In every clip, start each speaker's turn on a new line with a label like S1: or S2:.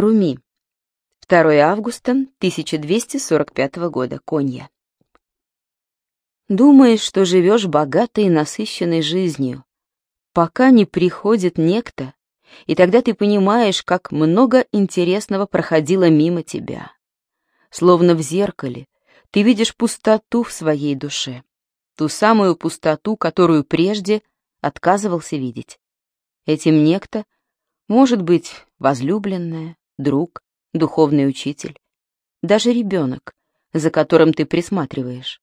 S1: Руми. 2 августа 1245 года. Конья. Думаешь, что живешь богатой и насыщенной жизнью, пока не приходит некто, и тогда ты понимаешь, как много интересного проходило мимо тебя. Словно в зеркале ты видишь пустоту в своей душе, ту самую пустоту, которую прежде отказывался видеть. Этим некто может быть возлюбленная, друг, духовный учитель, даже ребенок, за которым ты присматриваешь.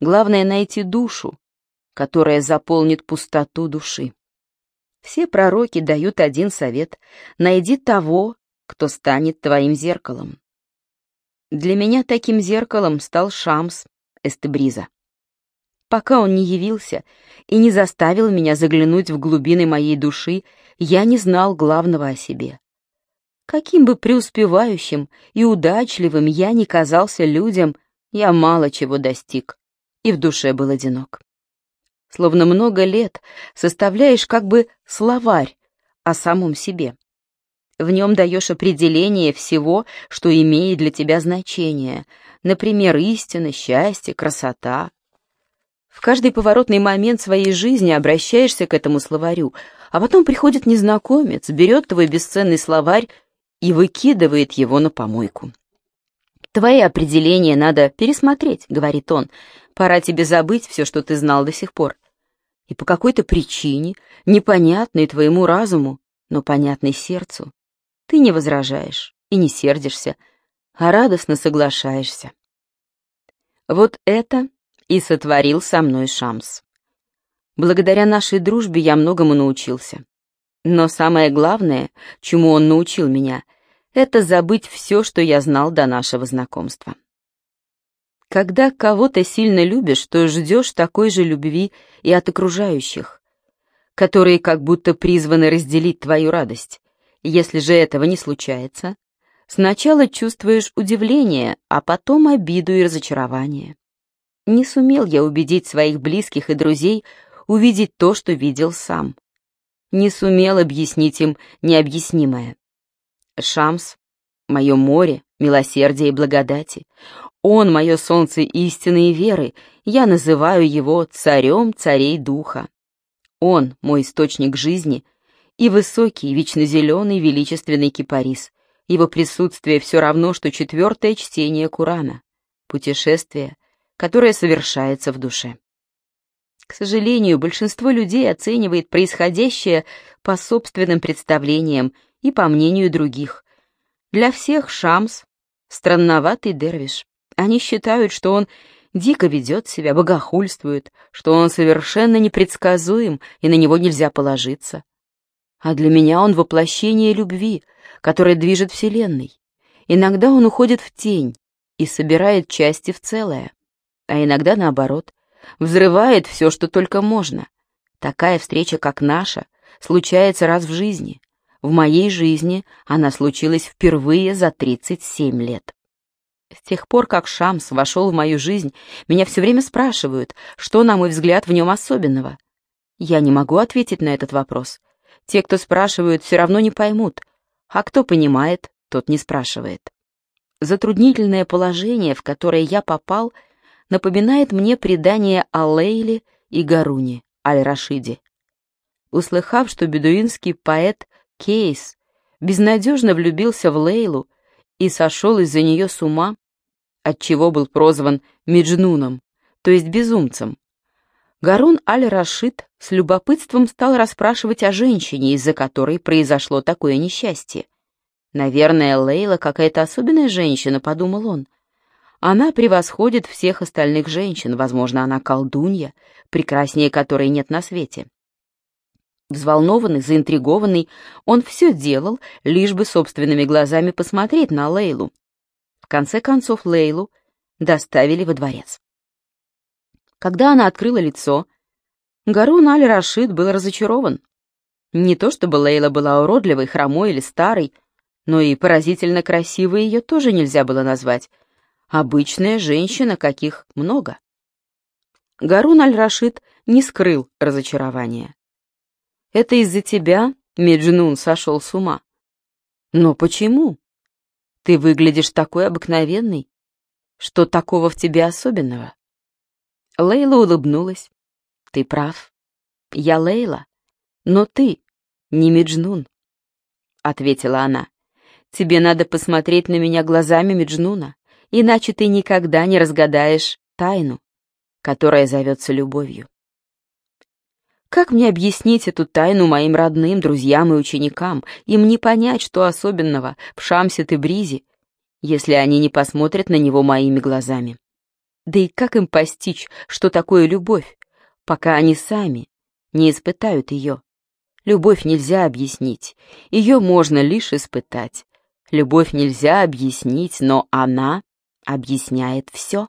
S1: Главное — найти душу, которая заполнит пустоту души. Все пророки дают один совет — найди того, кто станет твоим зеркалом. Для меня таким зеркалом стал Шамс Эстебриза. Пока он не явился и не заставил меня заглянуть в глубины моей души, я не знал главного о себе. Каким бы преуспевающим и удачливым я ни казался людям, я мало чего достиг, и в душе был одинок. Словно много лет составляешь как бы словарь о самом себе. В нем даешь определение всего, что имеет для тебя значение, например, истина, счастье, красота. В каждый поворотный момент своей жизни обращаешься к этому словарю, а потом приходит незнакомец, берет твой бесценный словарь и выкидывает его на помойку. «Твои определения надо пересмотреть», — говорит он. «Пора тебе забыть все, что ты знал до сих пор». И по какой-то причине, непонятной твоему разуму, но понятной сердцу, ты не возражаешь и не сердишься, а радостно соглашаешься. Вот это и сотворил со мной Шамс. Благодаря нашей дружбе я многому научился. Но самое главное, чему он научил меня, это забыть все, что я знал до нашего знакомства. Когда кого-то сильно любишь, то ждешь такой же любви и от окружающих, которые как будто призваны разделить твою радость. Если же этого не случается, сначала чувствуешь удивление, а потом обиду и разочарование. Не сумел я убедить своих близких и друзей увидеть то, что видел сам не сумел объяснить им необъяснимое. Шамс — мое море, милосердия и благодати. Он — мое солнце истины и веры, я называю его царем царей духа. Он — мой источник жизни и высокий, вечно зеленый, величественный кипарис. Его присутствие все равно, что четвертое чтение Курана, путешествие, которое совершается в душе. К сожалению, большинство людей оценивает происходящее по собственным представлениям и по мнению других. Для всех Шамс — странноватый дервиш. Они считают, что он дико ведет себя, богохульствует, что он совершенно непредсказуем и на него нельзя положиться. А для меня он воплощение любви, которая движет Вселенной. Иногда он уходит в тень и собирает части в целое, а иногда наоборот, взрывает все, что только можно. Такая встреча, как наша, случается раз в жизни. В моей жизни она случилась впервые за 37 лет. С тех пор, как Шамс вошел в мою жизнь, меня все время спрашивают, что, на мой взгляд, в нем особенного. Я не могу ответить на этот вопрос. Те, кто спрашивают, все равно не поймут, а кто понимает, тот не спрашивает. Затруднительное положение, в которое я попал — напоминает мне предание о Лейле и Гаруне, Аль-Рашиде. Услыхав, что бедуинский поэт Кейс безнадежно влюбился в Лейлу и сошел из-за нее с ума, отчего был прозван Меджнуном, то есть безумцем, Гарун Аль-Рашид с любопытством стал расспрашивать о женщине, из-за которой произошло такое несчастье. «Наверное, Лейла какая-то особенная женщина», — подумал он. Она превосходит всех остальных женщин, возможно, она колдунья, прекраснее которой нет на свете. Взволнованный, заинтригованный, он все делал, лишь бы собственными глазами посмотреть на Лейлу. В конце концов Лейлу доставили во дворец. Когда она открыла лицо, Гарун Аль-Рашид был разочарован. Не то чтобы Лейла была уродливой, хромой или старой, но и поразительно красивой ее тоже нельзя было назвать — Обычная женщина, каких много. Гарун аль-Рашид не скрыл разочарования. «Это из-за тебя Меджнун сошел с ума. Но почему? Ты выглядишь такой обыкновенный. Что такого в тебе особенного? Лейла улыбнулась. Ты прав. Я Лейла, но ты не Меджнун, ответила она. Тебе надо посмотреть на меня глазами Меджнуна, иначе ты никогда не разгадаешь тайну, которая зовется любовью. Как мне объяснить эту тайну моим родным, друзьям и ученикам? Им не понять, что особенного в Шамсе Бризе, если они не посмотрят на него моими глазами. Да и как им постичь, что такое любовь, пока они сами не испытают ее? Любовь нельзя объяснить, ее можно лишь испытать. Любовь нельзя объяснить, но она объясняет все.